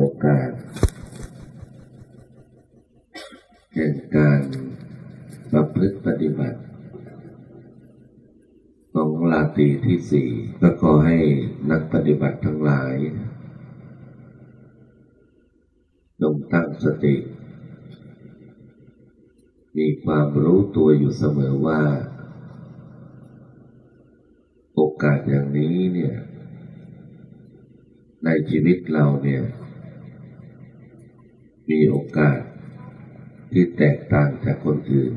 โอกาสแห่งการประพฤติปฏิบัติ ของลาตรีที่สี่ก็ขอให้นักปฏิบัติทั้งหลายจงตั้งสติ มีความรู้ตัวอยู่เสมอว่า โอกาสอย่างนี้เนี่ยในชีวิตเราเนี่ย มีโอกาสที่แตกต่างจากคนอื่น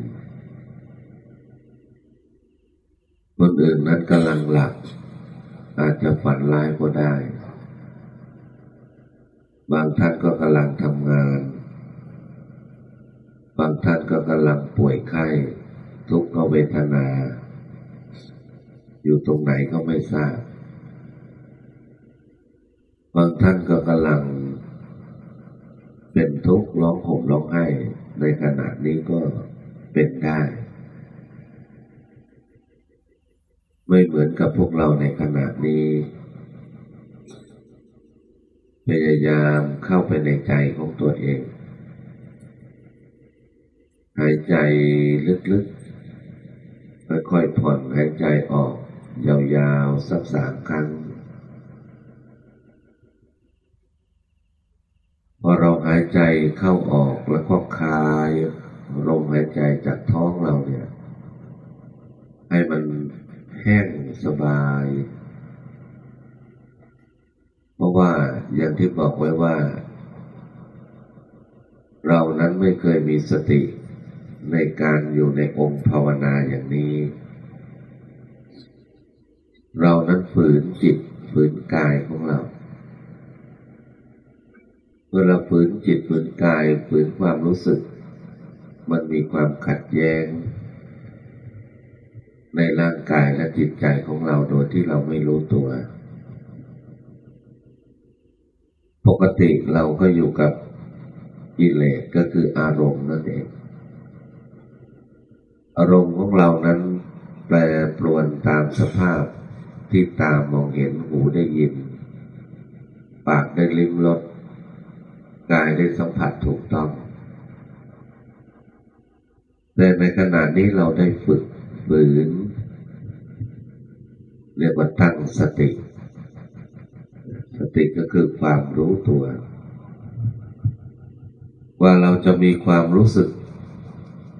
คนอื่นนั้นกำลังหลับอาจจะฝันร้ายก็ได้ บางท่านก็กำลังทำงาน บางท่านก็กำลังป่วยไข้ ทุกขเวทนา อยู่ตรงไหนก็ไม่ทราบ บางท่านก็กำลัง เป็นทุกข์ร้องห่มร้องไห้ในขณะนี้ก็เป็นได้ ไม่เหมือนกับพวกเราในขณะนี้พยายามเข้าไปในใจของตัวเอง หายใจลึกๆค่อยๆผ่อนหายใจออก ยาวๆสักสามครั้ง พอเรา หายใจเข้าออกแล้วก็คายลมหายใจจากท้องเราเนี่ย ให้มันแห้งสบาย เพราะว่าอย่างที่บอกไว้ว่า เรานั้นไม่เคยมีสติในการอยู่ในองค์ภาวนาอย่างนี้ เรานั้นฝืนจิตฝืนกายของเรา เมื่อเราฝืนจิตฝืนกายฝืนความรู้สึก มันมีความขัดแย้ง ในร่างกายและจิตใจของเราโดยที่เราไม่รู้ตัว ปกติเราก็อยู่กับกิเลสก็คืออารมณ์นั่นเอง อารมณ์ของเรานั้นแปรปรวนตามสภาพที่ตามมองเห็นหูได้ยิน ปากได้ลิ้มรส กายได้สัมผัสถูกต้องแต่ในขณะนี้เราได้ฝึกฝืนเรียกว่าตั้งสติ สติก็คือความรู้ตัว ว่าเราจะมีความรู้สึก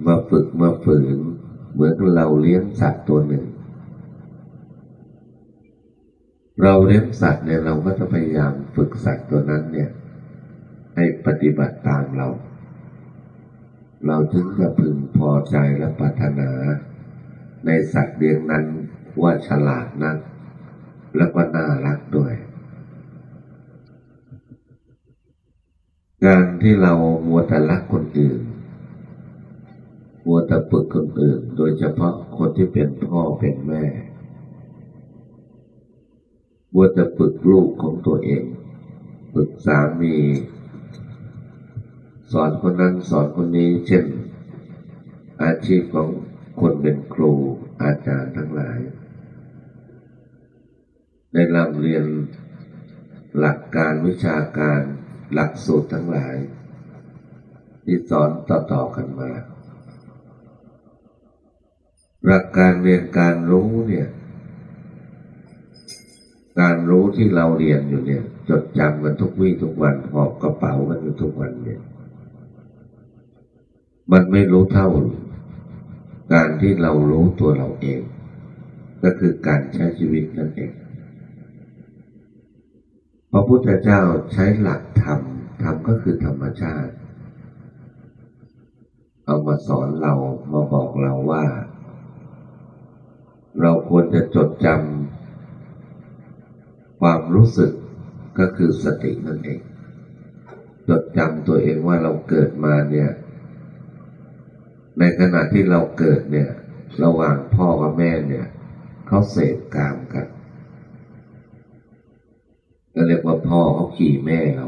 มาฝึกมาฝืน เหมือนเราเลี้ยงสัตว์ตัวหนึ่ง เราเลี้ยงสัตว์เนี่ยเราก็จะพยายามฝึกสัตว์ตัวนั้นเนี่ย ให้ปฏิบัติตามเรา เราถึงจะพึงพอใจและปรารถนา ในสัตว์เลี้ยงนั้นว่าฉลาดนัก แล้วก็น่ารักด้วยการที่เรามัวแต่รักคนอื่นมัวแต่ฝึกคนอื่น โดยเฉพาะคนที่เป็นพ่อเป็นแม่มัวแต่ฝึกลูกของตัวเอง ฝึกสามี สอนคนนั้นสอนคนนี้ เช่น อาชีพของคนเป็นครูอาจารย์ทั้งหลาย ได้รับเรียนหลักการวิชาการหลักสูตรทั้งหลาย ที่สอนต่อๆกันมา หลักการเรียนการรู้เนี่ย การรู้ที่เราเรียนอยู่เนี่ย จดจำกันทุกวี่ทุกวันหอบกระเป๋ากันอยู่ทุกวันเนี่ย มันไม่รู้เท่า การที่เรารู้ตัวเราเอง ก็คือการใช้ชีวิตนั่นเองพระพุทธเจ้าใช้หลักธรรมธรรมก็คือธรรมชาติ เอามาสอนเรามาบอกเราว่า เราควรจะจดจำความรู้สึกก็คือสตินั่นเอง จดจำตัวเองว่าเราเกิดมาเนี่ย ในขณะที่เราเกิดเนี่ย ระหว่างพ่อกับแม่เนี่ยเขาเสพกามกันก็เรียกว่าพ่อเขาขี่แม่เรา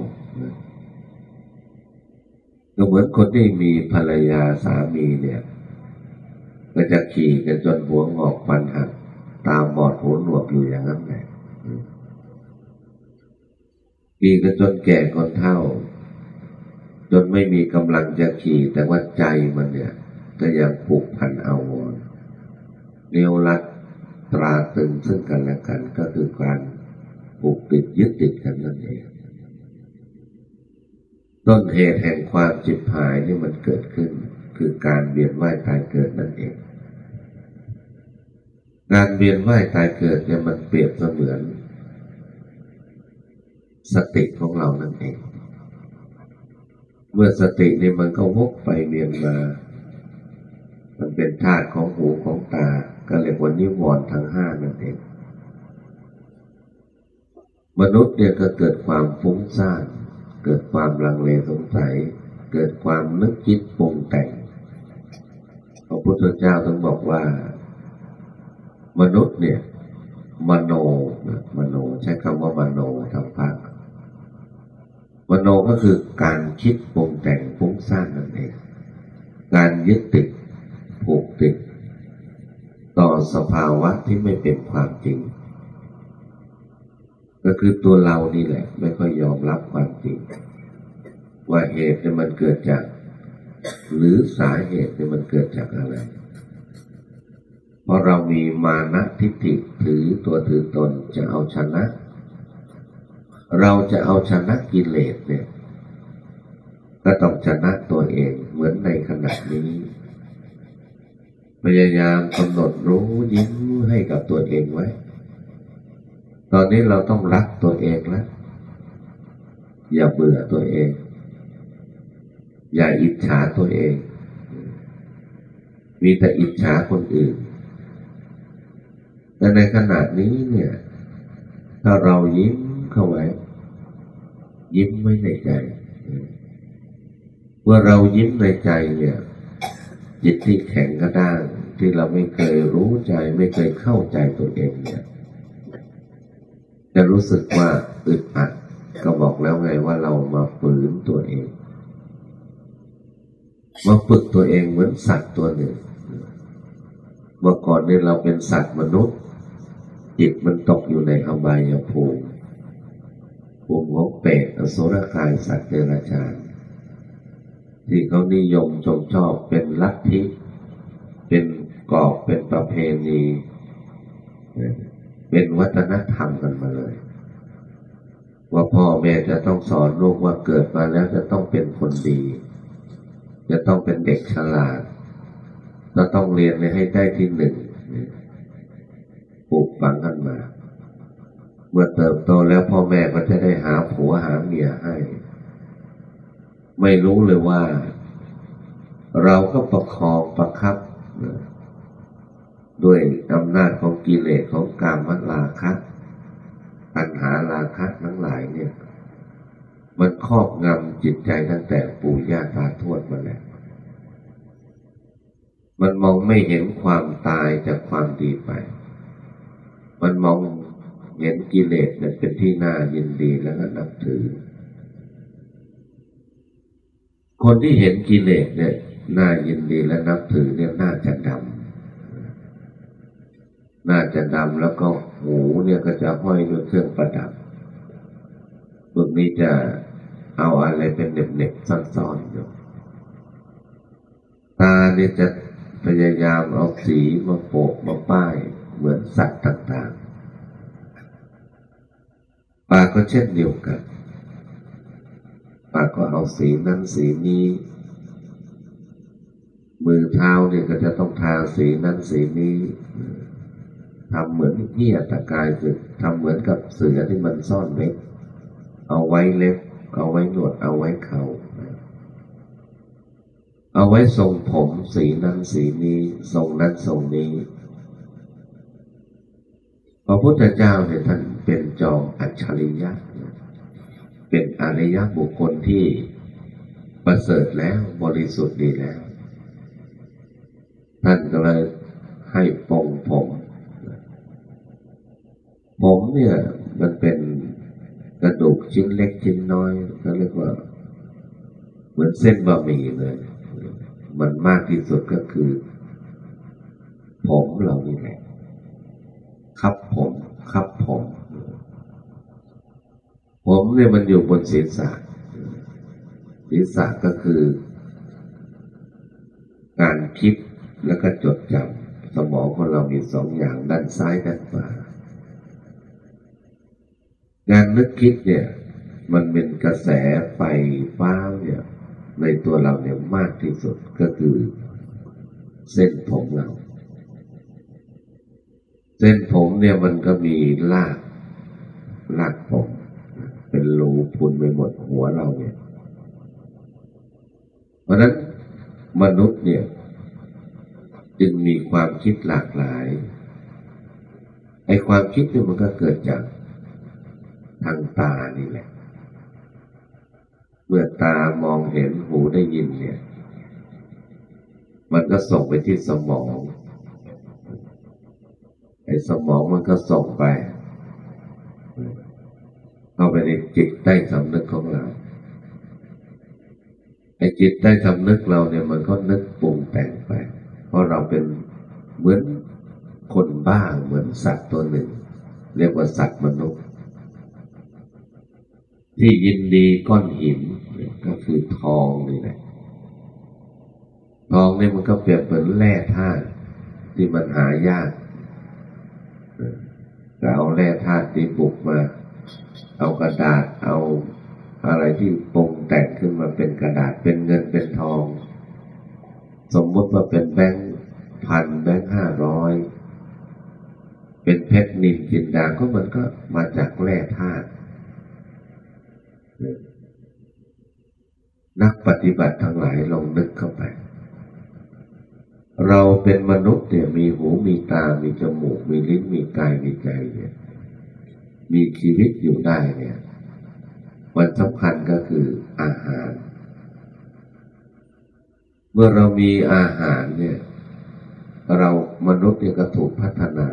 ก็เหมือนคนที่มีภรรยาสามีเนี่ย ก็จะขี่กันจนหัวงอกฟันหักตามบอดหูหนวกอยู่อย่างนั้นแหละขี่ก็จนแก่คนเท่า จนไม่มีกำลังจะขี่แต่ว่าใจมันเนี่ย ก็ยังผูกพันเอาวรเนียวรัดตราตึงซึ่งกันและกันก็คือการผูกติดยึดติดกันนั่นเองต้นเหตุแห่งความจิบหายนี่มันเกิดขึ้น คือการเวียนว่ายตายเกิดนั่นเอง การเวียนว่ายตายเกิดเนี่ยมันเปรียบเสมือน สติของเรานั่นเอง เมื่อสตินี่มันก็วกไปเวียนมา มันเป็นธาตุของหูของตา ก็เรียกว่านิวรณ์ทั้งห้านั่นเอง มนุษย์เนี่ยก็เกิดความฟุ้งซ่าน เกิดความลังเลสงสัย เกิดความนึกคิดปรุงแต่ง พระพุทธเจ้าต้องบอกว่า มนุษย์เนี่ยมโนนะมโนใช้คำว่ามโนทางภาคมโนก็คือการคิดปรุงแต่งฟุ้งซ่านนั่นเอง การยึดติด ติด ต่อสภาวะที่ไม่เป็นความจริง ก็คือตัวเรานี่แหละ ไม่ค่อยยอมรับความจริง ว่าเหตุเนี่ยมันเกิดจาก หรือสาเหตุเนี่ยมันเกิดจากอะไร เพราะเรามีมานะทิฏฐิถือตัวถือตนจะเอาชนะ เราจะเอาชนะกิเลสเนี่ยก็ต้องชนะตัวเองเหมือนในขณะนี้ พยายามกำหนดรู้ยิ้มให้กับตัวเองไว้ ตอนนี้เราต้องรักตัวเองแล้วอย่าเบื่อตัวเอง อย่าอิจฉาตัวเอง มีแต่อิจฉาคนอื่น แต่ในขณะนี้เนี่ย ถ้าเรายิ้มเข้าไว้ ยิ้มไว้ในใจ เมื่อเรายิ้มในใจเนี่ย จิตที่แข็งกระด้างที่เราไม่เคยรู้ใจไม่เคยเข้าใจตัวเองเนี่ยจะรู้สึกว่าอึดอัดก็บอกแล้วไงว่าเรามาฝืนตัวเองมาฝึกตัวเองเหมือนสัตว์ตัวหนึ่ง เมื่อก่อนเนี่ยเราเป็นสัตว์มนุษย์ จิตมันตกอยู่ในอบายภูมิภูมิของเปรตอสุรกายสัตว์เดรัจฉาน ที่เขานิยมชมชอบเป็นลัทธิ เป็นกรอบเป็นประเพณี เป็นวัฒนธรรมกันมาเลย ว่าพ่อแม่จะต้องสอนลูกว่าเกิดมาแล้วจะต้องเป็นคนดี จะต้องเป็นเด็กฉลาดจะต้องเรียนให้ได้ที่หนึ่งปลูกฝังกันมา เมื่อเติบโตแล้วพ่อแม่ก็จะได้หาผัวหาเมียให้ ไม่รู้เลยว่า เราก็ประคองประคับด้วยอำนาจของกิเลสของกามวัลาคะปัญหาราคะทั้งหลายเนี่ย มันครอบงำจิตใจตั้งแต่ปู่ย่าตาทวดมาแล้วมันมองไม่เห็นความตายจากความดีไป มันมองเห็นกิเลสเนี่ยเป็นที่น่ายินดีแล้วก็นับถือ คนที่เห็นกิเลสเนี่ยน่ายินดีและนับถือเนี่ยน่าจะดำน่าจะดำแล้วก็หูเนี่ยก็จะห้อยด้วยเครื่องประดับพวกนี้จะเอาอะไรเป็นเน็บๆซ่อนๆอยู่ตาเนี่ยจะพยายามเอาสีมาโปะมาป้ายเหมือนสัตว์ต่างๆ ปากก็เช่นเดียวกัน ปากก็เอาสีนั้นสีนี้ มือเท้าเนี่ยก็จะต้องทาสีนั้นสีนี้ทำเหมือนเหี้ยตะกายคือทำเหมือนกับเสือที่มันซ่อนเล็บเอาไว้เล็บ เอาไว้หนวด เอาไว้เขาเอาไว้ทรงผมสีนั้นสีนี้ ทรงนั้นทรงนี้พระพุทธเจ้าเนี่ยท่านเป็นจอมอัจฉริยะ เป็นอริยบุคคลที่ประเสริฐแล้วบริสุทธิ์ดีแล้ว ท่านก็เลยให้ปองผม ผมเนี่ยมันเป็นกระดูกชิ้นเล็กชิ้นน้อยเขาเรียกว่า เหมือนเส้นบะหมี่เลย มันมากที่สุดก็คือ ผมเรานี่แหละ ครับผม ครับผม ผมเนี่ยมันอยู่บนศีรษะศีรษะก็คือ การคิดแล้วก็จดจำสมองของเรามีสองอย่างด้านซ้ายด้านขวางานนึกคิดเนี่ย มันเป็นกระแสไฟฟ้าเนี่ย ในตัวเราเนี่ยมากที่สุดก็คือ เส้นผมเรา เส้นผมเนี่ยมันก็มีลากลากผม เป็นรูพุนไปหมดหัวเราเนี่ย เพราะนั้นมนุษย์เนี่ย จึงมีความคิดหลากหลาย ไอ้ความคิดเนี่ยมันก็เกิดจากทางตานี่แหละ เมื่อตามองเห็นหูได้ยินเนี่ย มันก็ส่งไปที่สมอง ไอ้สมองมันก็ส่งไป เข้าไปในจิตใต้สำนึกของเราไอ้จิตใต้สำนึกเราเนี่ยมันก็นึกปรุงแต่งไป เพราะเราเป็นเหมือนคนบ้าเหมือนสัตว์ตัวหนึ่ง เรียกว่าสัตว์มนุษย์ ที่ยินดีก้อนหินก็คือทองนี่แหละทองเนี่ยมันก็เปรียบเหมือนแร่ธาตุที่มันหายากก็เอาแร่ธาตุที่บุกมา เอากระดาษเอาอะไรที่ปรุงแต่งขึ้นมาเป็นกระดาษเป็นเงินเป็นทอง สมมติว่าเป็นแบงค์พันแบงค์ห้าร้อยเป็นเพชรนินจินดาก็มันก็มาจากแร่ธาตุนักปฏิบัติทั้งหลายลองนึกเข้าไป เราเป็นมนุษย์เนี่ยมีหูมีตา มีจมูก มีลิ้น มีกาย มีใจเนี่ย มีชีวิตอยู่ได้เนี่ยวันสำคัญก็คืออาหาร เมื่อเรามีอาหารเนี่ย เรามนุษย์เนี่ยก็ถูกพัฒนา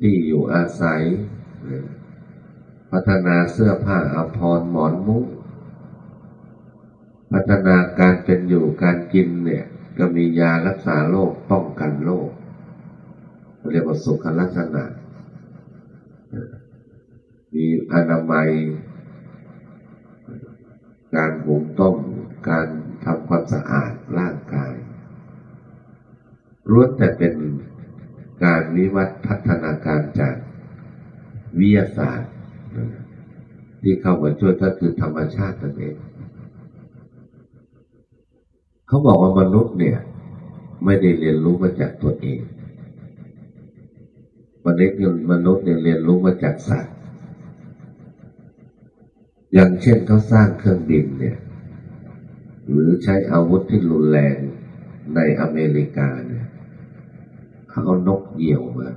ที่อยู่อาศัย พัฒนาเสื้อผ้าอาภรณ์หมอนมุ้งพัฒนาการเป็นอยู่การกินเนี่ย ก็มียารักษาโรคป้องกันโรคเรียกว่าสุขลักษณะ มีอนามัย การหุงต้ม การทำความสะอาดร่างกายล้วนแต่เป็นการวิวัฒน์พัฒนาการจากวิทยาศาสตร์ ที่เข้ามาช่วยก็คือธรรมชาตินั่นเองเขาบอกว่ามนุษย์เนี่ย ไม่ได้เรียนรู้มาจากตัวเองมนุษย์มนุษย์เนี่ยเรียนรู้มาจากสัตว์ อย่างเช่นเขาสร้างเครื่องบินเนี่ย หรือใช้อาวุธที่รุนแรงในอเมริกาเนี่ยเขาเอานกเหยี่ยวมา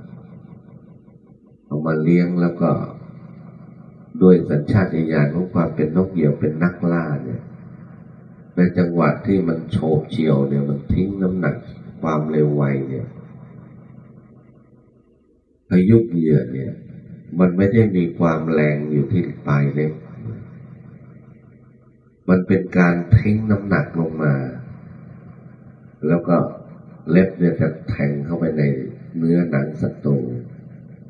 เอามาเลี้ยงแล้วก็โดยสัญชาตญาณของความเป็นนกเหยี่ยวเป็นนักล่าเนี่ย ในจังหวะที่มันโฉบเฉี่ยวเนี่ยมันทิ้งน้ำหนักความเร็วไวเนี่ยพายุเหยื่อเนี่ย มันไม่ได้มีความแรงอยู่ที่ปลายเล็บ มันเป็นการทิ้งน้ำหนักลงมา แล้วก็เล็บเนี่ยจะแทงเข้าไปในเนื้อหนังศัตรู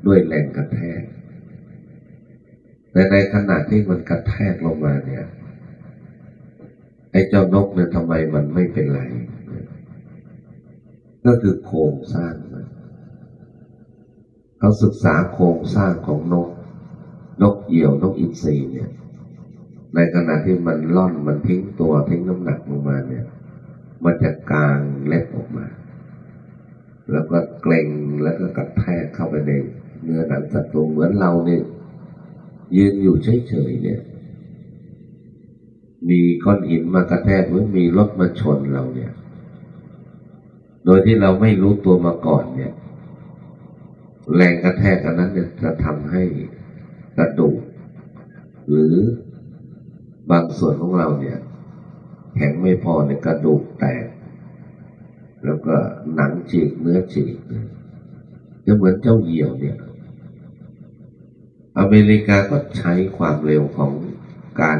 ด้วยแรงกระแทก แต่ในขณะที่มันกระแทกลงมาเนี่ย ไอ้เจ้านกเนี่ยทำไมมันไม่เป็นไร ก็คือโครงสร้างมันเขาศึกษาโครงสร้างของนก นกเหยี่ยวนกอินทรีเนี่ย ในขณะที่มันล่อนมันทิ้งตัวทิ้งน้ำหนักลงมาเนี่ย มันจะกลางเล็บออกมา แล้วก็เกร็งแล้วก็กระแทกเข้าไปในเนื้อหนังศัตรูเหมือนเราเนี่ยยืนอยู่เฉยๆเนี่ย มีก้อนหินมากระแทกหรือมีรถมาชนเราเนี่ย โดยที่เราไม่รู้ตัวมาก่อนเนี่ย แรงกระแทกอันนั้นเนี่ยจะทำให้กระดูกหรือ บางส่วนของเราเนี่ย แข็งไม่พอเนี่ยกระดูกแตก แล้วก็หนังฉีกเนื้อฉีกจะเหมือนเจ้าเหี่ยวเนี่ย อเมริกาก็ใช้ความเร็วของการ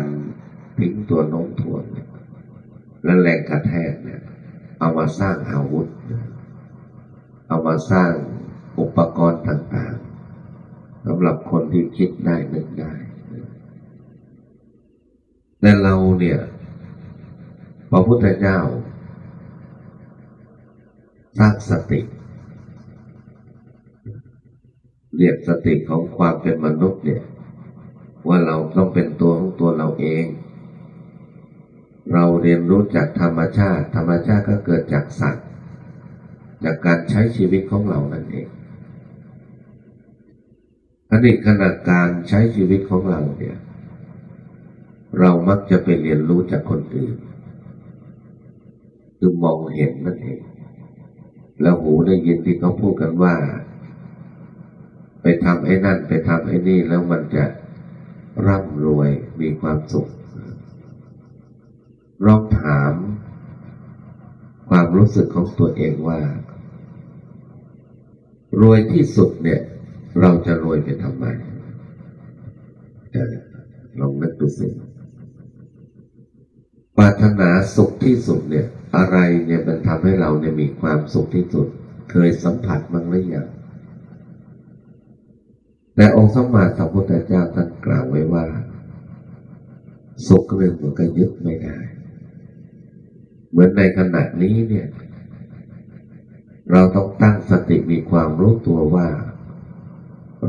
ทิ้งตัวน้มถ่วนและแรงกระแทกเนี่ยเอามาสร้างอาวุธ เอามาสร้างอุปกรณ์ต่างๆสำหรับคนที่คิดได้นึกได้ แต่เราเนี่ยพระพุทธเจ้าสร้างสติ เรียกสติของความเป็นมนุษย์เนี่ย ว่าเราต้องเป็นตัวของตัวเราเอง เราเรียนรู้จากธรรมชาติ ธรรมชาติก็เกิดจากสัตว์ จากการใช้ชีวิตของเรานั่นเองอันนี้ขณะการใช้ชีวิตของเราเนี่ย เรามักจะไปเรียนรู้จากคนอื่น คือมองเห็นนั่นเอง แล้วหูได้ยินที่เขาพูดกันว่า ไปทำไอ้นั่น ไปทำไอ้นี่แล้วมันจะร่ำรวยมีความสุขลองถาม ความรู้สึกของตัวเองว่า รวยที่สุดเนี่ย เราจะรวยไปทำไมลองนึกดูสิ ปรารถนาสุขที่สุดเนี่ย อะไรเนี่ยมันทำให้เราเนี่ยมีความสุขที่สุด เคยสัมผัสบ้งหรือยังแต่องค์สมมาสัมพุทธเจ้าท่านกล่าวไว้ว่า สุขเรื่องมันก็ยึดไม่ได้ เหมือนในขณะนี้เนี่ย เราต้องตั้งสติมีความรู้ตัวว่า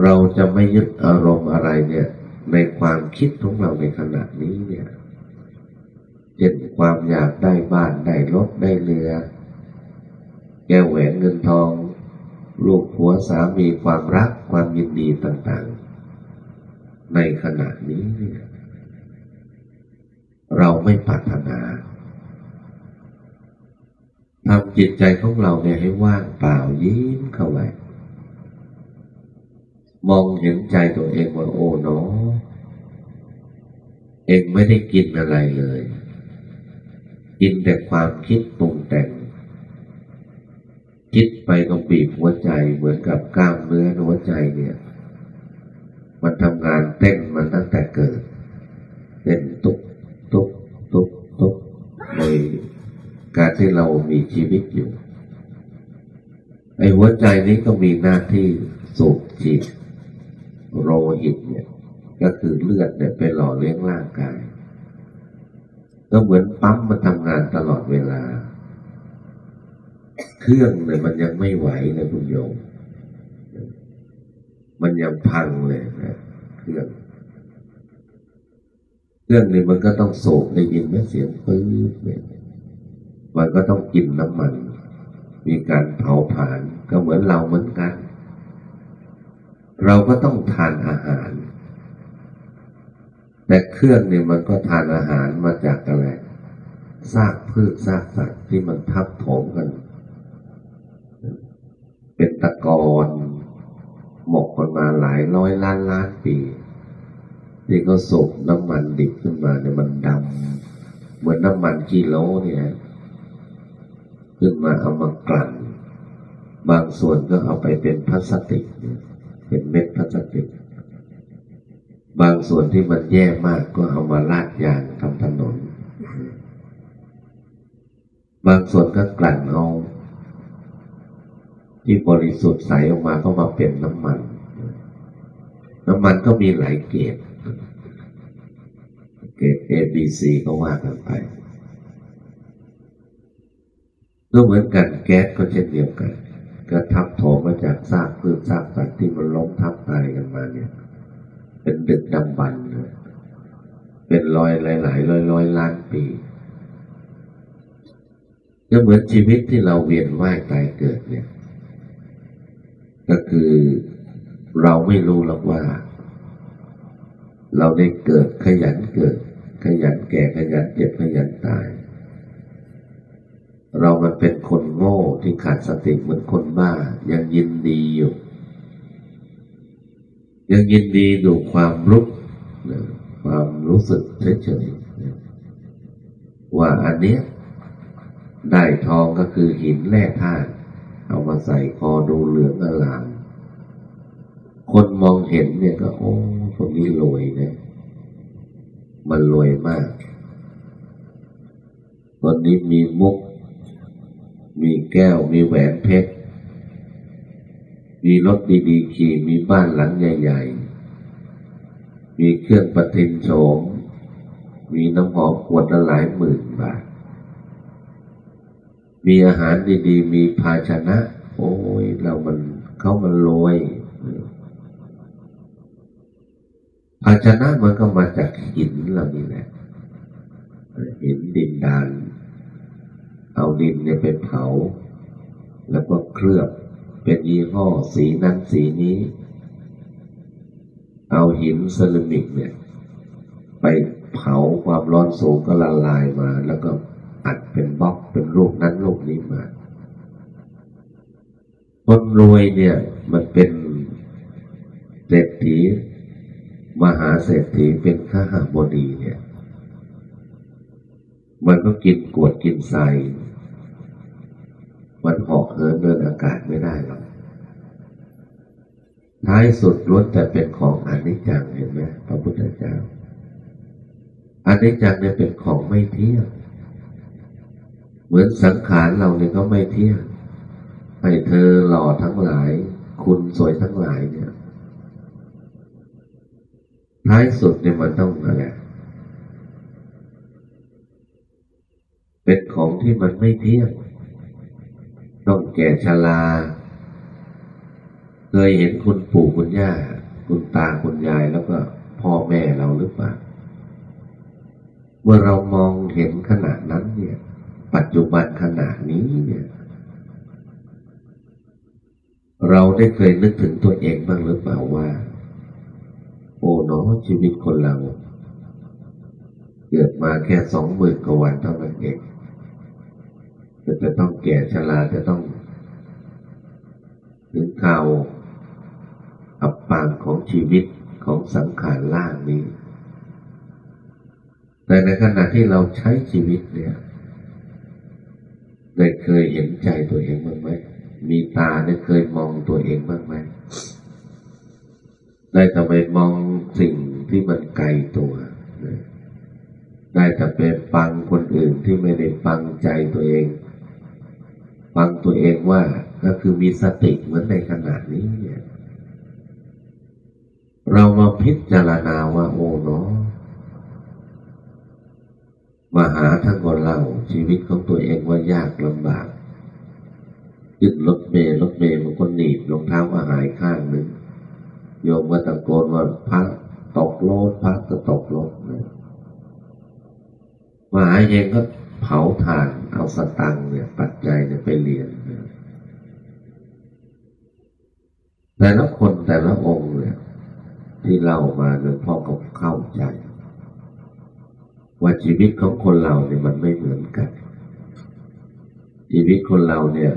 เราจะไม่ยึดอารมณ์อะไรเนี่ย ในความคิดของเราในขณะนี้เนี่ย เช่นความอยากได้บ้านได้รถได้เรือ แก้วแหวนเงินทอง ลูกผัวสามีความรักความยินดีต่างๆ ในขณะนี้เนี่ยเราไม่ปรารถนาทำจิตใจของเราเนี่ยให้ว่างเปล่ายิ้มเข้าไว้มองเห็นใจตัวเองว่าโอ้เนาะเองไม่ได้กินอะไรเลย กินแต่ความคิดปรุงแต่ง คิดไปก็บีบหัวใจเหมือนกับกล้ามเนื้อหัวใจเนี่ย มันทำงานเต้นมันตั้งแต่เกิดเต้นตุกตุกตุกตุกในการที่เรามีชีวิตอยู่ไอหัวใจนี้ก็มีหน้าที่สูบฉีดโลหิตเนี่ย ก็คือเลือดเนี่ยไปหล่อเลี้ยงร่างกาย ก็เหมือนปั๊มมันทำงานตลอดเวลา เครื่องเนี่ยมันยังไม่ไหวเลยคุณโยม มันยังพังเลยนะเครื่องเครื่องนี้มันก็ต้องโศกได้ยินไหมเสียงปื๊ดเนี่ยมันก็ต้องกินน้ำมัน มีการเผาผลาญก็เหมือนเราเหมือนกัน เราก็ต้องทานอาหาร แต่เครื่องเนี่ยมันก็ทานอาหารมาจากอะไรซากพืชซากสัตว์ที่มันทับถมกัน เป็นตะกอนหมกกันมาหลายร้อยล้านล้านปีที่เขาสูบน้ำมันดิบขึ้นมาเนี่ยมันดำเหมือนน้ำมันกิโลเนี่ยขึ้นมาเอามากลั่นบางส่วนก็เอาไปเป็นพลาสติก เป็นเม็ดพลาสติก บางส่วนที่มันแย่มากก็เอามาลาดยางทำถนน บางส่วนก็กลั่นเอาที่บริสุทธิ์ใสออกมาก็มาเป็นน้ำมัน น้ำมันก็มีหลายเกรดเกรด A B C ก็ว่ากันไปก็เหมือนกันแก๊สก็เช่นเดียวกัน ก็ทับถมมาจากซากพืชซากสัตว์ที่มันล้มทับตายกันมาเนี่ย เป็นดึกดำบรรพ์เป็นร้อยหลายๆร้อยร้อยล้านปีก็เหมือนชีวิตที่เราเวียนว่ายตายเกิดเนี่ย ก็คือเราไม่รู้หรอกว่า เราได้เกิดขยันเกิด ขยันแก่ขยันเจ็บขยันตาย เรามันเป็นคนโง่ที่ขาดสติเหมือนคนบ้ายังยินดีอยู่ ยังยินดีดูความรู้ความรู้สึกเฉยๆว่าอันเนี้ยได้ทองก็คือหินแร่ธาตุเอามาใส่คอดูเหลืองอลาม คนมองเห็นเนี่ยก็ โอ้คนนี้รวยนะ มันรวยมาก คนนี้มีมุก มีแก้วมีแหวนเพชร มีรถดีๆขี่มีบ้านหลังใหญ่ ๆ มีเครื่องประทินโฉมมีน้ำหอมขวดละหลายหมื่นบาท มีอาหารดีๆ มีภาชนะ โอ้ยเรามันเขามันรวยภาชนะมันก็มาจากหินเรานี่แหละหินดินดาน เอาดินเนี่ยไปเผา แล้วก็เคลือบ เป็นยี่ห้อสีนั้นสีนี้ เอาหินเซรามิกเนี่ย ไปเผาความร้อนสูงก็ละลายมา แล้วก็อัดเป็นบล็อกเป็นรูปนั้นรูปนี้มา คนรวยเนี่ย มันเป็นเศรษฐีมหาเศรษฐีเป็นข้าหาบดีเนี่ย มันก็กินกวดกินทราย มันหอกเหินเดินอากาศไม่ได้หรอกท้ายสุดล้วนแต่เป็นของอนิจจังเห็นไหมพระพุทธเจ้าอนิจจังเนี่ยเป็นของไม่เที่ยง เหมือนสังขารเราเนี่ยก็ไม่เที่ยงให้เธอหล่อทั้งหลาย คุณสวยทั้งหลายเนี่ยท้ายสุดเนี่ยมันต้องอะไรเป็นของที่มันไม่เที่ยง ต้องแก่ชรา เคยเห็นคุณปู่คุณย่า คุณตาคุณยายแล้วก็พ่อแม่เราหรือเปล่า เมื่อเรามองเห็นขนาดนั้นเนี่ย ปัจจุบันขนาดนี้เนี่ย เราได้เคยนึกถึงตัวเองบ้างหรือเปล่าว่า โอ้เนาะชีวิตคนเรา เกิดมาแค่สองหมื่นกว่าวันเท่านั้นเอง จะจะต้องแก่ชราจะต้อง ถึงข่าวอับปางของชีวิตของสังขารล่างนี้ แต่ในขณะที่เราใช้ชีวิตเนี่ย ได้เคยเห็นใจตัวเองบ้างไหม มีตาได้เคยมองตัวเองบ้างไหม ได้แต่ไปมองสิ่งที่มันไกลตัวได้แต่ไปฟังคนอื่นที่ไม่ได้ฟังใจตัวเอง ฟังตัวเองว่าก็คือมีสติเหมือนในขณะนี้เนี่ยเรามาพิจารณาว่าโอ้เนาะมาหาทั้งคนเราชีวิตของตัวเองว่ายากลำบากยึดรถเมล์รถเมล์มันก็หนีบรองเท้าก็หายข้างหนึ่งโยมก็ตะโกนว่าพักตกรถพักก็ตกรถนะมาหาเองก็ ผาถ่านเอาสตังเนี่ยปัจจัยเนี่ยไปเรียนนะแต่ละคนแต่ละองค์เนี่ย ที่เล่ามาหลวงพ่อก็เข้าใจ ว่าชีวิตของคนเราเนี่ยมันไม่เหมือนกัน ชีวิตคนเราเนี่ย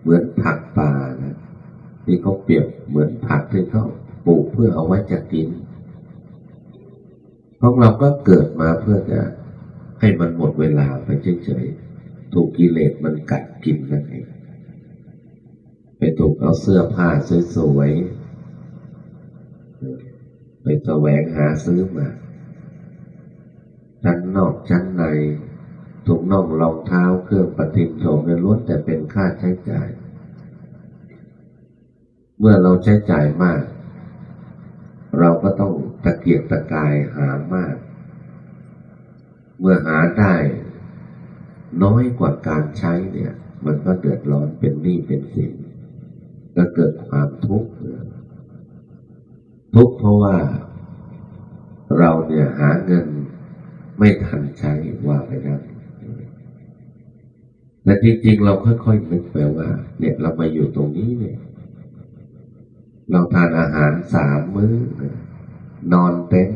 เหมือนผักป่านะที่เขาเปรียบเหมือนผักที่เขาปลูกเพื่อเอาไว้จะกินพวกเราก็เกิดมาเพื่อจะ ให้มันหมดเวลาไปเฉยๆ ถูกกิเลสมันกัดกินกันเองไปถูกเอาเสื้อผ้าสวยๆ ไปแสวงหาซื้อมาชั้นนอกชั้นในถุงน่องรองเท้าเครื่องประทิโฉมเนี่ยล้วนแต่เป็นค่าใช้จ่าย เมื่อเราใช้จ่ายมาก เราก็ต้องตะเกียกตะกายหามาก เมื่อหาได้น้อยกว่าการใช้เนี่ย มันก็เดือดร้อนเป็นหนี้เป็นสินก็เกิดความทุกข์ทุกข์เพราะว่าเราเนี่ยหาเงินไม่ทันใช้ว่าไปนะแต่จริงๆ เราค่อยๆนึกไปว่า เนี่ยเรามาอยู่ตรงนี้เนี่ย เราทานอาหารสามมื้อ นอนเต็น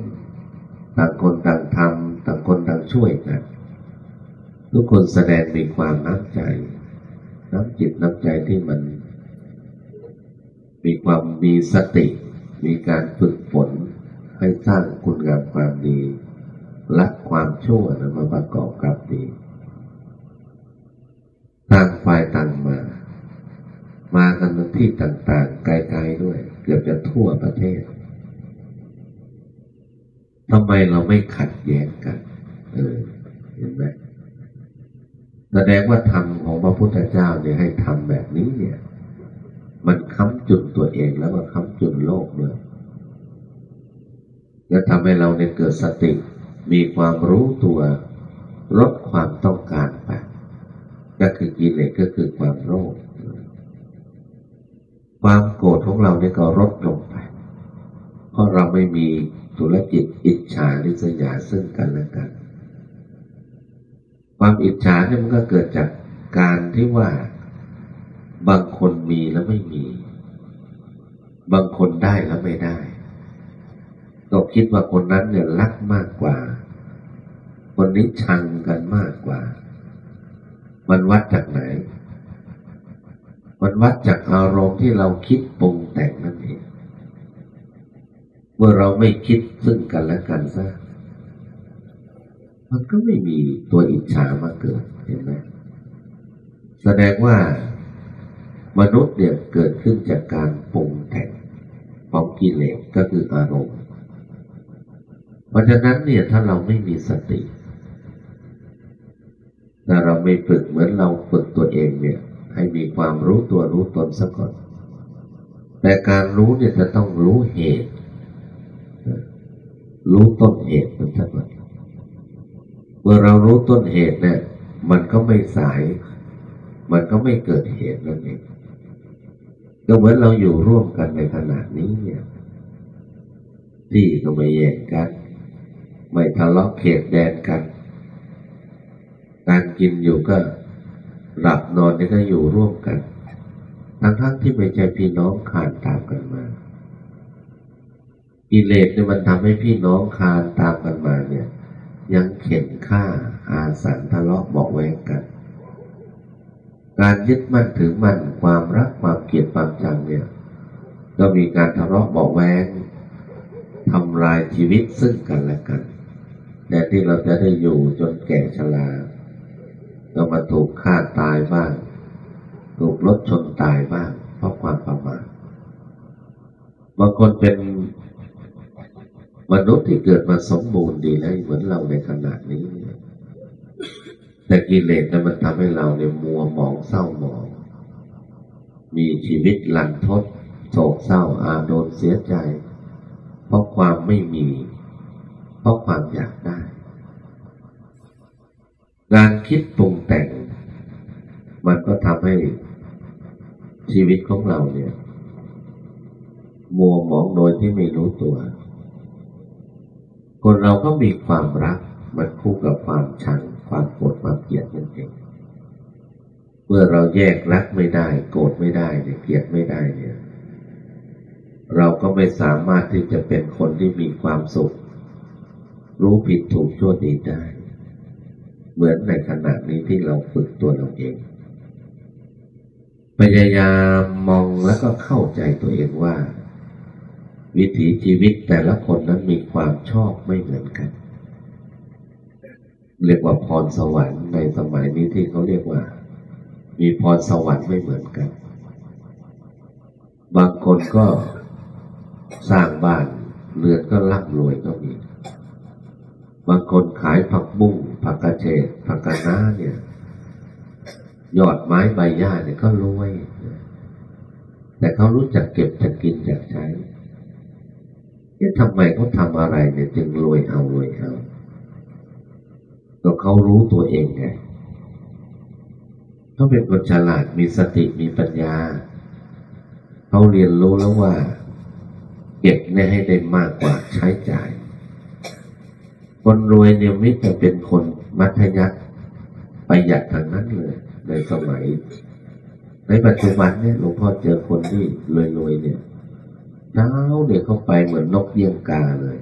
ต่างคนต่างทำ คนต่างช่วยกันทุกคนแสดงมีความน้ำใจ น้ำจิตน้ำใจที่มัน มีความมีสติ มีการฝึกฝนให้สร้างคุณงามความดี ละความชั่วนะมาประกอบกับดีต่างฝ่ายต่างมา มากันที่ต่างๆ ไกลๆด้วย เกือบจะทั่วประเทศทำไมเราไม่ขัดแย้งกัน เออเห็นไหมแสดงว่าธรรมของพระพุทธเจ้าเนี่ยให้ทำแบบนี้เนี่ย มันค้ำจุดตัวเองแล้วก็ค้ำจุดโลกด้วยแล้วทำให้เราเนี่ยเกิดสติ มีความรู้ตัวลดความต้องการไปก็คือกิเลสก็คือความโลภความโกรธของเราเนี่ยก็ลดลงไป เพราะเราไม่มีธุรกิจอิจฉาริษยาซึ่งกันและกัน ความอิจฉาเนี่ยมันก็เกิดจากการที่ว่า บางคนมีแล้วไม่มี บางคนได้แล้วไม่ได้ก็คิดว่าคนนั้นเนี่ยรักมากกว่า คนนี้ชังกันมากกว่า มันวัดจากไหน มันวัดจากอารมณ์ที่เราคิดปรุงแต่งนั่นเอง เมื่อเราไม่คิดซึ่งกันและกันซะ มันก็ไม่มีตัวอิจฉามาเกิดเห็นไหมแสดงว่ามนุษย์เนี่ยเกิดขึ้นจากการปรุงแต่งของกิเลสก็คืออารมณ์ เพราะฉะนั้นเนี่ยถ้าเราไม่มีสติถ้าเราไม่ฝึกเหมือนเราฝึกตัวเองเนี่ย ให้มีความรู้ตัวรู้ตนซะก่อน แต่การรู้เนี่ยจะต้องรู้เหตุ รู้ต้นเหตุมันซะก่อน เมื่อเรารู้ต้นเหตุเนี่ย มันก็ไม่สาย มันก็ไม่เกิดเหตุนั่นเองก็เหมือนเราอยู่ร่วมกันในขณะนี้เนี่ยที่ก็ไม่แย่งกัน ไม่ทะเลาะเขตแดนกัน การกินอยู่ก็หลับนอนนี่ก็อยู่ร่วมกัน ทั้งทั้งที่ไม่ใช่พี่น้องขานตามกันมากิเลสเนี่ยมันทำให้พี่น้องคานตามกันมาเนี่ย ยังเข็นฆ่าอาสันทะเลาะเบาแวงกัน การยึดมั่นถือมั่นความรักความเกลียดความชังเนี่ยก็มีการทะเลาะเบาแวงทำลายชีวิตซึ่งกันและกัน แต่ที่เราจะได้อยู่จนแก่ชราก็มาถูกฆ่าตายบ้าง ถูกรถชนตายบ้าง เพราะความประมาทบางคนเป็น มนุษย์ที่เกิดมาสมบูรณ์ดีแล้วเหมือนเราในขณะนี้ แต่กิเลสนั้นมันทำให้เราเนี่ยมัวหมองเศร้าหมอง มีชีวิตลันทดโศกเศร้าอาโดนเสียใจ เพราะความไม่มี เพราะความอยากได้ การคิดปรุงแต่ง มันก็ทำให้ชีวิตของเราเนี่ย มัวหมองโดยที่ไม่รู้ตัว คนเราก็มีความรักมันคู่กับความชังความโกรธความเกลียดนั่นเองเมื่อเราแยกรักไม่ได้ โกรธไม่ได้เนี่ยเกลียดไม่ได้เนี่ย เราก็ไม่สามารถที่จะเป็นคนที่มีความสุข รู้ผิดถูกชั่วดีได้ เหมือนในขณะนี้ที่เราฝึกตัวเราเองพยายามมองแล้วก็เข้าใจตัวเองว่า วิถีชีวิตแต่ละคนนั้นมีความชอบไม่เหมือนกัน เรียกว่าพรสวรรค์ในสมัยนี้ที่เขาเรียกว่า มีพรสวรรค์ไม่เหมือนกัน บางคนก็สร้างบ้านเรือนก็ร่ำรวยก็มี บางคนขายผักบุ้งผักกระเฉดผักกะน้าเนี่ยยอดไม้ใบหญ้าเนี่ยก็รวย แต่เขารู้จักเก็บจะกินจะใช้ เนี่ยทำไมเขาทำอะไรเนี่ยจึงรวยเอารวยเอาก็เขารู้ตัวเองไงเขาเป็นคนฉลาดมีสติมีปัญญาเขาเรียนรู้แล้วว่า เก็บเนี่ยให้ได้มากกว่าใช้จ่าย คนรวยเนี่ยไม่จะเป็นคนมัธยัติประหยัดทางนั้นเลยในสมัย ในปัจจุบันเนี่ยหลวงพ่อเจอคนที่รวยๆเนี่ย เช้าเนี่ยเขาไปเหมือนนกเยี่ยงกาเลย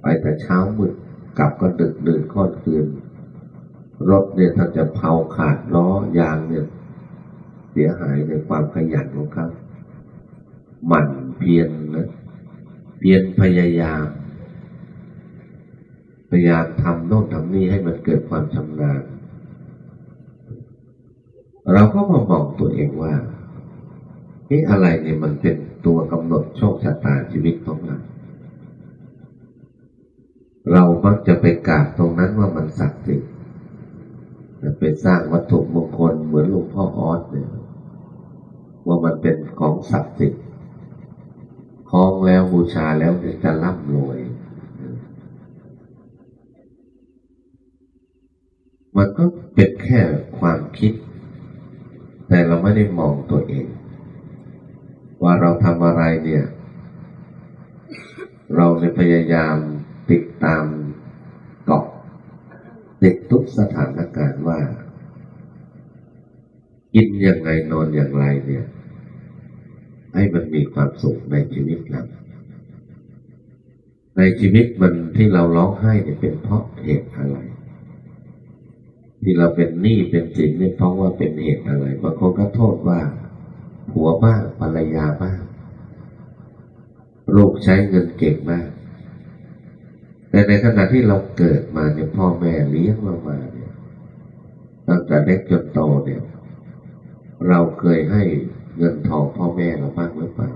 ไปแต่เช้ามืดกลับก็ดึกดื่นค่อนคืน รถเนี่ยถ้าจะเผาขาดล้อยางเนี่ยเสียหายในความขยันของเขาหมั่นเพียรนะเพียรพยายาม พยายามทำโน่นทำนี่ให้มันเกิดความชำนาญเราก็มามองตัวเองว่านี่อะไรเนี่ยมันเป็น ตัวกำหนดโชคชะตาชีวิตของเรา เรามักจะไปกราบตรงนั้นว่ามันศักดิ์สิทธิ์ไปสร้างวัตถุมงคลเหมือนหลวงพ่อออสเนี่ยว่ามันเป็นของศักดิ์สิทธิ์คล้องแล้วบูชาแล้วจะร่ำรวย มันก็เป็นแค่ความคิด แต่เราไม่ได้มองตัวเอง ว่าเราทำอะไรเนี่ย เราในพยายามติดตามเกาะติดทุกสถานการณ์ว่ากินยังไงนอนอย่างไรเนี่ย ให้มันมีความสุขในชีวิตเราในชีวิตมันที่เราร้องไห้เนี่ยเป็นเพราะเหตุอะไร ที่เราเป็นหนี้เป็นสินเนี่ยเพราะว่าเป็นเหตุอะไรบางคนก็โทษว่า ผัวบ้างภรรยาบ้างลูกใช้เงินเก่งมาก แต่ในขณะที่เราเกิดมาเนี่ยพ่อแม่เลี้ยงเรามาเนี่ยตั้งแต่เล็กจนโตเนี่ย เราเคยให้เงินทองพ่อแม่เราบ้างหรือเปล่า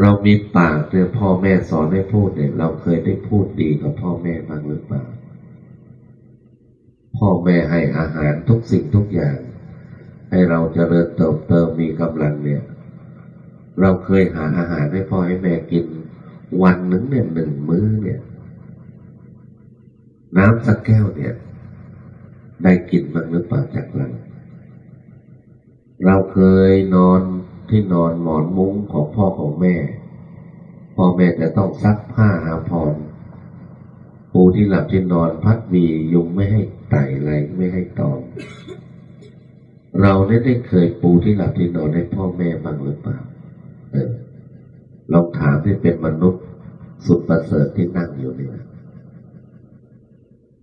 เรามีปากเนี่ยพ่อแม่สอนให้พูดเนี่ย เราเคยได้พูดดีกับพ่อแม่บ้างหรือเปล่า พ่อแม่ให้อาหารทุกสิ่งทุกอย่าง ให้เราจเจริญเติบโตมีกำลังเนี่ย เราเคยหาอาหารให้พ่อให้แม่กิน วันหนึ่งเนี่ยหนึ่งมื้อเนี่ย น้ำสักแก้วเนี่ย ได้กินบ้างหรือเปล่าจากเราเราเคยนอนที่นอนหมอนมุ้งของพ่อของแม่ พ่อแม่จะต้องซักผ้าอาภรณ์ปูที่หลับที่นอนพัดวียุงไม่ให้ไต่ไรไม่ให้ตอม เราได้ได้เคยปูที่หลับที่นอนให้พ่อแม่บ้างหรือเปล่าเออลองถามที่เป็นมนุษย์สุดประเสริฐที่นั่งอยู่นี่นะ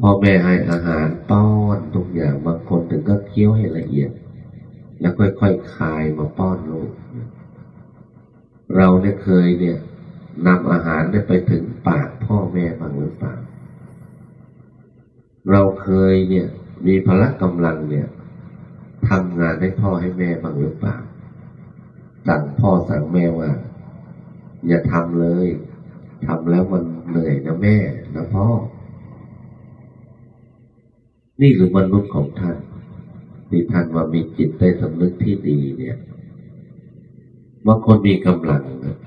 พ่อแม่ให้อาหารป้อนทุกอย่างบางคนถึงก็เคี้ยวให้ละเอียด แล้วค่อยๆคคายมาป้อนลูก เราเนี่ยเคยเนี่ยนำอาหารเนี่ยไปถึงปากพ่อแม่บ้างหรือเปล่า เราเคยเนี่ยมีพละกำลังเนี่ย ทำงานให้พ่อให้แม่บ้างหรือเปล่า สั่งพ่อสั่งแม่ว่า อย่าทำเลยทำแล้วมันเหนื่อยนะแม่นะพ่อ นี่คือมนุษย์ของท่านที่ท่านว่ามีจิตใต้สำนึกที่ดีเนี่ยบางคนมีกำลังนะ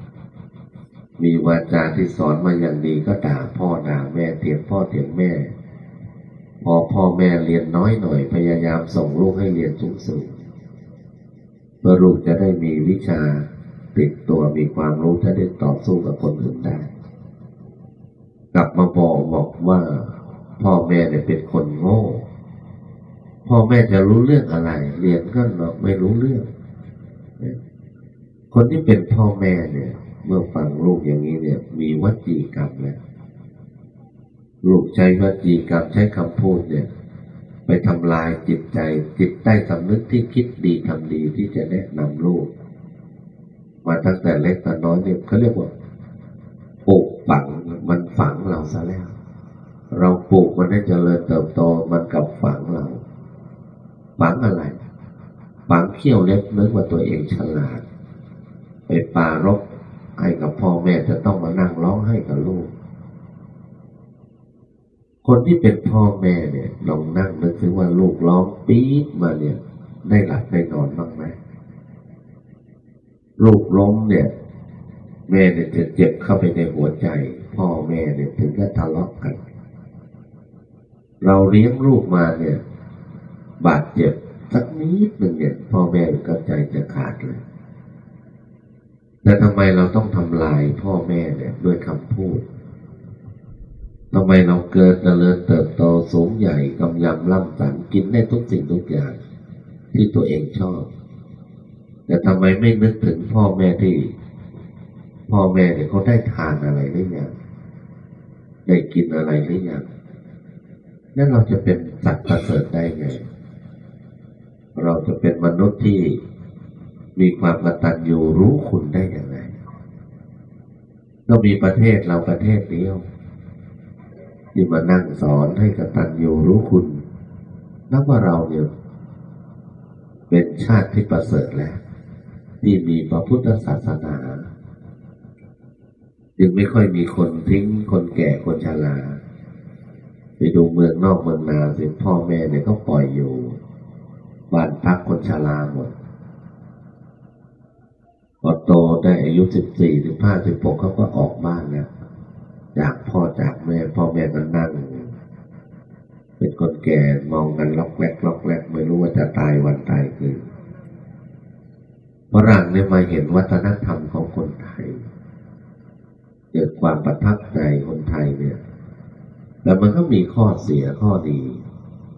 มีวาจาที่สอนมาอย่างดีก็ด่าพ่อด่าแม่เถียงพ่อเถียงแม่ พอพ่อแม่เรียนน้อยหน่อย พยายามส่งลูกให้เรียนสูงสูงเพื่อลูกจะได้มีวิชาติดตัวมีความรู้จะได้ต่อสู้กับคนอื่นได้ กลับมาบอกบอกว่า พ่อแม่เนี่ยเป็นคนโง่ พ่อแม่จะรู้เรื่องอะไร เรียนก็ไม่รู้เรื่อง คนที่เป็นพ่อแม่เนี่ย เมื่อฟังลูกอย่างนี้เนี่ย มีวัจีกรรมแล้ว ลูกใช้วจีกรรมใช้คำพูดเนี่ย ไปทำลายจิตใจ จิตใต้สำนึกที่คิดดีทำดีที่จะแนะนำลูก มาตั้งแต่เล็กแต่น้อยเนี่ยเขาเรียกว่าปลูกฝังมันฝังเราซะแล้ว เราปลูกมันให้เจริญเติบโตมันกับฝังเรา ฝังอะไร ฝังเขี้ยวเล็บนึกว่าตัวเองฉลาด ไปปารบให้กับพ่อแม่จะต้องมานั่งร้องให้กับลูก คนที่เป็นพ่อแม่เนี่ยลองนั่งนึกถึงว่าลูกร้องปี๊ดมาเนี่ย ได้หลับได้นอนบ้างไหมลูกล้มเนี่ย แม่เนี่ยจะเจ็บเข้าไปในหัวใจ พ่อแม่เนี่ยถึงจะทะเลาะกัน เราเลี้ยงลูกมาเนี่ย บาดเจ็บสักนิดหนึ่งเนี่ย พ่อแม่ก็ใจจะขาดเลยแต่ทำไมเราต้องทำลายพ่อแม่เนี่ยด้วยคำพูด ทำไมเราเกิดเจริญเติบโตสูงใหญ่กำยำล่ำสันกินได้ทุกสิ่งทุกอย่าง ที่ตัวเองชอบ แต่ทำไมไม่นึกถึงพ่อแม่ที่ พ่อแม่เนี่ยเขาได้ทานอะไรหรือยังได้กินอะไรหรือยังนั่นเราจะเป็นสัตว์ประเสริฐได้ไง เราจะเป็นมนุษย์ที่มีความกตัญญูรู้คุณได้อย่างไรก็มีประเทศเราประเทศเดียว ที่มานั่งสอนให้กตัญญูรู้คุณนับว่าเราเนี่ยเป็นชาติที่ประเสริฐแล้ว ที่มีพระพุทธศาสนาจึงไม่ค่อยมีคนทิ้งคนแก่คนชราไปดูเมืองนอกเมืองนาสิพ่อแม่เนี่ยก็ปล่อยอยู่บ้านพักคนชราหมดพอโตได้อายุสิบสี่สิบห้าสิบหกเขาก็ออกบ้านแล้ว จากพ่อจากแม่ พ่อแม่ก็นั่ง เป็นคนแก่มองกันล็อกแวกล็อกแวกไม่รู้ว่าจะตายวันตายคืนฝรั่งเนี่ยมาเห็นวัฒนธรรมของคนไทย เกิดความประทับใจคนไทยเนี่ยแต่มันก็มีข้อเสียข้อดี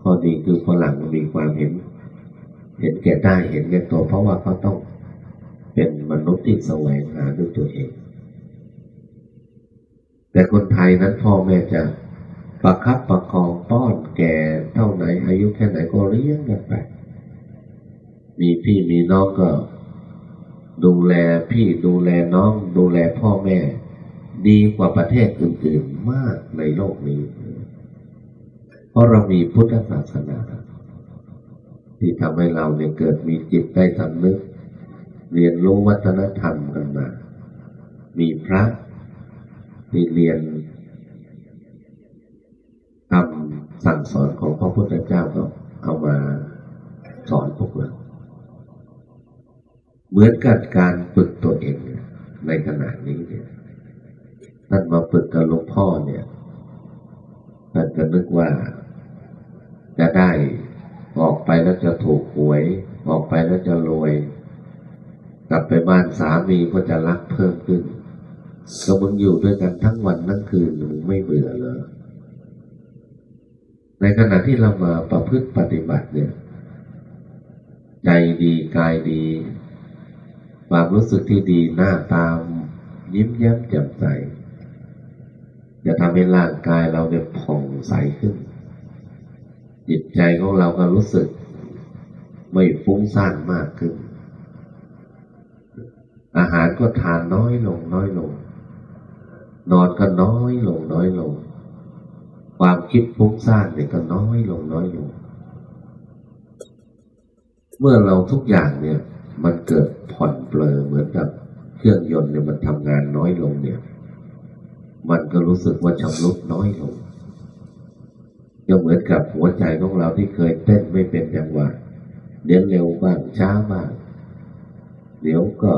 ข้อดีคือฝรั่งมันมีความเห็น เห็นแก่ได้เห็นแก่ตัวเพราะว่าเขาต้องเป็นมนุษย์ที่แสวงหาด้วยตัวเอง แต่คนไทยนั้นพ่อแม่จะประคับประคองป้อนแก่เท่าไหนอายุแค่ไหนก็เลี้ยงกันไป มีพี่มีน้องก็ ดูแลพี่ดูแลน้อง ดูแลพ่อแม่ ดีกว่าประเทศอื่นๆมากในโลกนี้ เพราะเรามีพุทธศาสนาที่ทำให้เราเนี่ยเกิดมีจิตได้สำนึก เรียนรู้วัฒนธรรมกันมา มีพระ ที่เรียนคำสั่งสอนของพระพุทธเจ้าก็เอามาสอนพวกเรา เหมือนกับการฝึกตัวเองในขณะนี้เนี่ยท่านมาฝึกกับหลวงพ่อเนี่ยท่านก็นึกว่าจะได้ออกไปแล้วจะถูกหวย ออกไปแล้วจะรวย กลับไปบ้านสามีก็จะรักเพิ่มขึ้น ก็มึงอยู่ด้วยกันทั้งวันทั้งคืนมึงไม่เบื่อเลยในขณะที่เรามาประพฤติปฏิบัติเนี่ย ใจดีกายดี ความรู้สึกที่ดีหน้าตามยิ้มแย้มแจ่มใสจะทำให้ร่างกายเราเนี่ยผ่องใสขึ้น จิตใจของเราก็รู้สึก ไม่ฟุ้งซ่านมากขึ้น อาหารก็ทานน้อยลงน้อยลง นอนก็น้อยลงน้อยลง ความคิดฟุ้งซ่านเนี่ยก็น้อยลงน้อยลง เมื่อเราทุกอย่างเนี่ย มันเกิดผ่อนเปลอเหมือนกับเครื่องยนต์เนี่ยมันทำงานน้อยลงเนี่ย มันก็รู้สึกว่าชำรุดน้อยลงก็เหมือนกับหัวใจของเราที่เคยเต้นไม่เป็นจังหวะเดี๋ยวเร็วบ้างช้าบ้างเดี๋ยวก็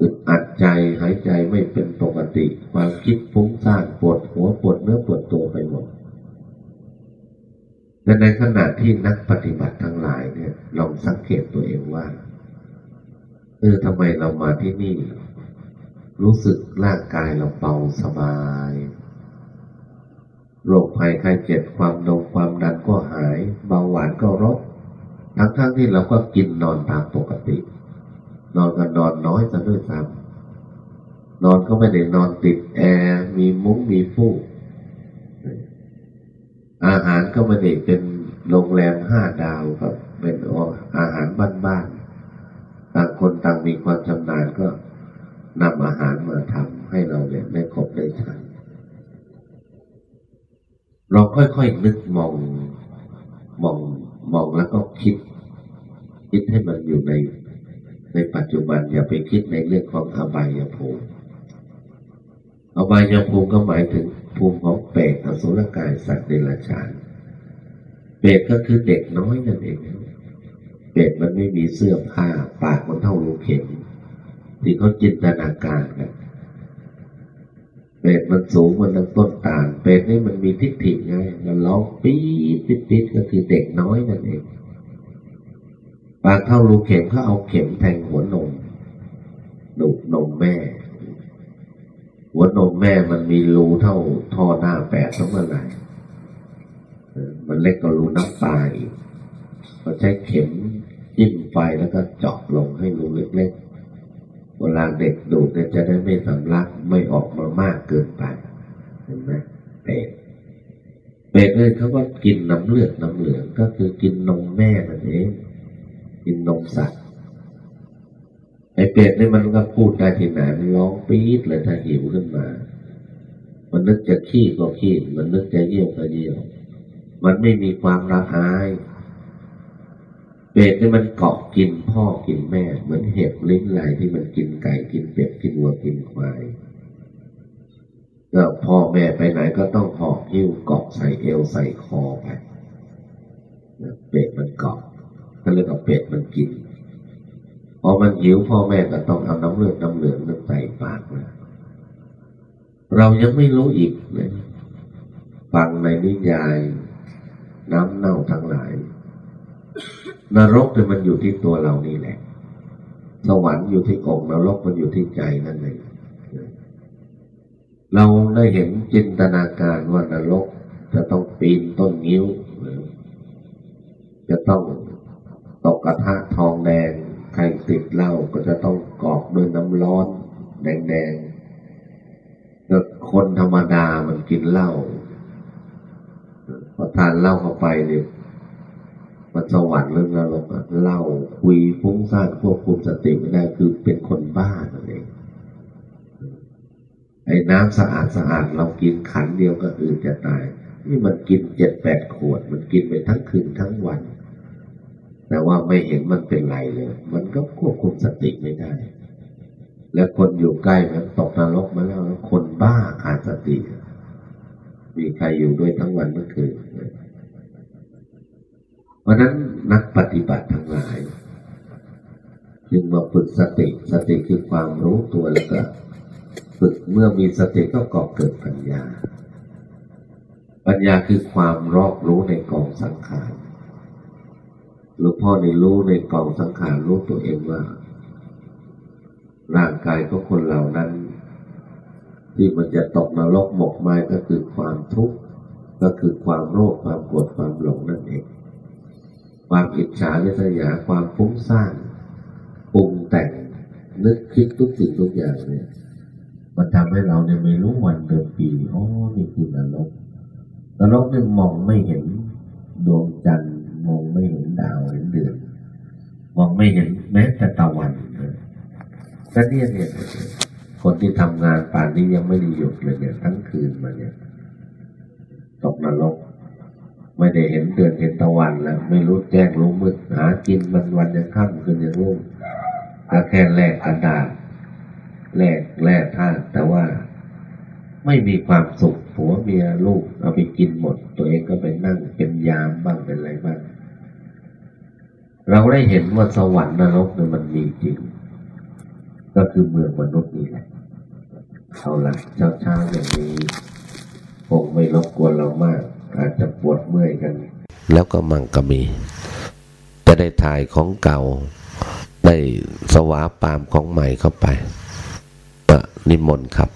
อึดอัดใจหายใจไม่เป็นปกติ ความคิดฟุ้งซ่านปวดหัวปวดเนื้อปวดตัวไปหมดแต่ในขณะที่นักปฏิบัติทั้งหลายเนี่ยลองสังเกตตัวเองว่าเออทำไมเรามาที่นี่ รู้สึกร่างกายเราเบาสบายโรคภัยไข้เจ็บความดงความดันก็หาย เบาหวานก็ลดทั้งๆทที่เราก็กินนอนตามปกติ นอนกันนอนน้อยซะด้วยซ้ำนอนก็ไม่ได้นอนติดแอร์มีมุ้งมีฟูกอาหารก็ไม่ได้เป็นโรงแรมห้าดาวครับ เป็นอาหารบ้านๆต่างคนต่างมีความชำนาญก็นำอาหารมาทำให้เราเนี่ยได้ครบได้ใช้เราค่อยๆนึกมองมองมองแล้วก็คิด คิดให้มันอยู่ใน ในปัจจุบันอย่าไปคิดในเรื่องของอบายภูมิอบายภูมิก็หมายถึงภูมิของเปรตอสุรกายสัตว์เดรัจฉานเปรตก็คือเด็กน้อยนั่นเองเปรตมันไม่มีเสื้อผ้าปากมันเท่าลูกเข็มที่เขาจินตนาการกันเปรตมันสูงมันตั้งต้นตาลเปรตนี่มันมีทิฏฐิไงมันร้องปี๊ดปิดปิดก็คือเด็กน้อยนั่นเอง ปากเท่ารูเข็มเขาเอาเข็มแทงหัวนมดูดนมแม่ หัวนมแม่มันมีรูเท่าท่อหน้าแปดทั้งเมื่อไหร่มันเล็กกว่ารูน้ำตาอีกเขาใช้เข็มจิ้มไฟแล้วก็เจาะลงให้รูเล็กๆเวลาเด็กดูดเนี่ยจะได้ไม่สำลักไม่ออกมามากเกินไปเห็นไหมเป็ดเป็ดเลยเขาก็กินน้ำเลือดน้ำเหลืองก็คือกินนมแม่นั่นเอง กินนมสัตว์ไอเป็ดนี่มันก็พูดได้ที่ไหนมันร้องปี๊ดเลยถ้าหิวขึ้นมา มันนึกจะขี้ก็ขี้มันนึกจะเยี่ยวก็เยี่ยวมันไม่มีความละอายเป็ดนี่มันเกาะกินพ่อกินแม่ เหมือนเห็บลิ้นไหลที่มันกินไก่กินเป็ดกินวัวกินควายก็พ่อแม่ไปไหนก็ต้องหอบหิ้วเกาะใส่เอวใส่คอไปเป็ดมันเกาะ ก็เรียกว่าเป็ดมันกินพอมันหิวพ่อแม่ก็ต้องเอาน้ำเลือดน้ำเหลืองน้ำใส่ปากนะเรายังไม่รู้อีกเลยฟังในนิยาย น้ำเน่าทั้งหลายนรกเนี่ยมันอยู่ที่ตัวเรานี่แหละ สวรรค์อยู่ที่อกนรกมันอยู่ที่ใจนั่นเองเราได้เห็นจินตนาการว่านรกจะต้องปีนต้นงิ้ว จะต้อง ตกกระทะทองแดง ใครติดเหล้าก็จะต้องกรอกด้วยน้ำร้อนแดงๆแล้วคนธรรมดามันกินเหล้าพอทานเหล้าเข้าไปเนี่ยมันสวรรค์เรื่องนรกอะเหล้าคุยฟุ้งซ่านควบคุมสติไม่ได้คือเป็นคนบ้านั่นเองไอ้น้ำสะอาดสะอาดเรากินขันเดียวก็อื่นจะตาย นี่มันกินเจ็ดแปดขวด มันกินไปทั้งคืนทั้งวัน แต่ว่าไม่เห็นมันเป็นไรเลย มันก็ควบคุมสติไม่ได้ และคนอยู่ใกล้มันตกนรกมาแล้ว คนบ้าขาดสติ มีใครอยู่ด้วยทั้งวันเมื่อคืนเพราะนั้นนักปฏิบัติทั้งหลาย จึงมาฝึกสติ สติคือความรู้ตัวแล้วก็ฝึกเมื่อมีสติก็ก่อเกิดปัญญา ปัญญาคือความรอบรู้ในกองสังขาร หลวงพ่อในรู้ในกองสังขารรู้ตัวเองว่าร่างกายของคนเหล่านั้น ที่มันจะตกนรกหมกไหมก็คือความทุกข์ก็คือความโลภความโกรธความหลงนั่นเอง ความอิจฉาริษยาความฟุ้งซ่านปรุงแต่งนึกคิดทุกสิ่งทุกอย่างเนี่ย มันทำให้เราเนี่ยไม่รู้วันเดือนปีอ๋อนี่คือนรกนรกเนี่ยมองไม่เห็นดวงจันทร์ มองไม่เห็นดาวเห็นเดือนมองไม่เห็นแม้แต่ตะวันก็เนี่ยเนี่ยคนที่ทำงานป่านนี้ยังไม่ได้หยุดเลยเนี่ย ทั้งคืนมาเนี่ย ตกนรกไม่ได้เห็นเดือนเห็นตะวันแล้วไม่รู้แจ้งรู้มืดหากินวันวันยังค่ำคืนยังรุ่งก็แค่แลกกระดาษแลกแลกท่าแต่ว่าไม่มีความสุขผัวเมียลูกเอาไปกินหมด ตัวเองก็ไปนั่งเป็นยามบ้างเป็นอะไรบ้าง เราได้เห็นว่าสวรรค์นรกเนี่ยมันมีจริง ก็คือเมืองมนุษย์นี่แหละเอาละเช้าเช้าอย่างนี้คงไม่รบกวนเรามาก อาจจะปวดเมื่อยกัน แล้วก็มั่งก็มี จะได้ถ่ายของเก่า ได้สวาปามของใหม่เข้าไปนิมนต์ครับ